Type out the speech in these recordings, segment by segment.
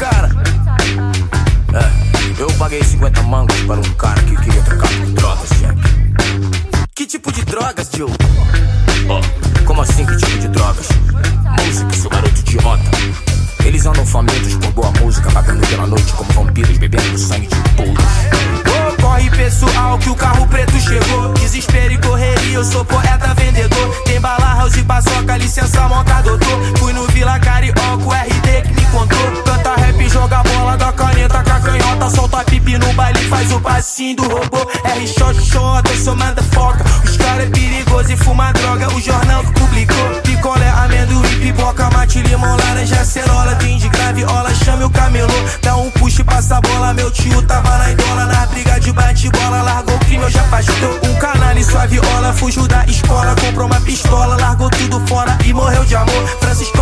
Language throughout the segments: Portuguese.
cara. É, eu paguei 50 mangos para um cara que queria trocar por drogas, Jack. Que tipo de drogas, Joe? Oh, como assim que tipo de drogas? Música, seu garoto idiota. Eles andam famintos por boa música, vagando pela noite como vampiros, bebendo sangue de poucos. Corre pessoal que o carro preto chegou Desespero e correria, eu sou poeta vendedor Tem bala, house e paçoca, licença montada passinho do robô. R shot shot, eu sou motherfucker. Os caras é perigoso e fuma droga. O jornal que publicou. Picolé, amendoim, pipoca, mate, limão, laranja, cerola. Tem de graviola, chame o camelô. Dá um push, passa a bola. Meu tio tava na idola, na briga de bate-bola. Largou o crime, eu já pastou. Um canal e sua viola. Fugiu da escola, comprou uma pistola. Largou tudo fora e morreu de amor. Francisco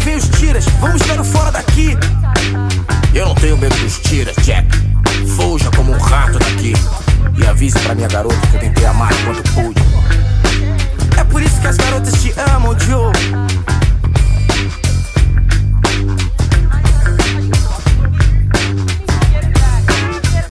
vem os tiras, vamos ver o fora daqui. Eu não tenho medo dos tiras, Jack. Fuja como um rato daqui. E avise pra minha garota que eu tentei amar enquanto pude. É por isso que as garotas te amam, Joe.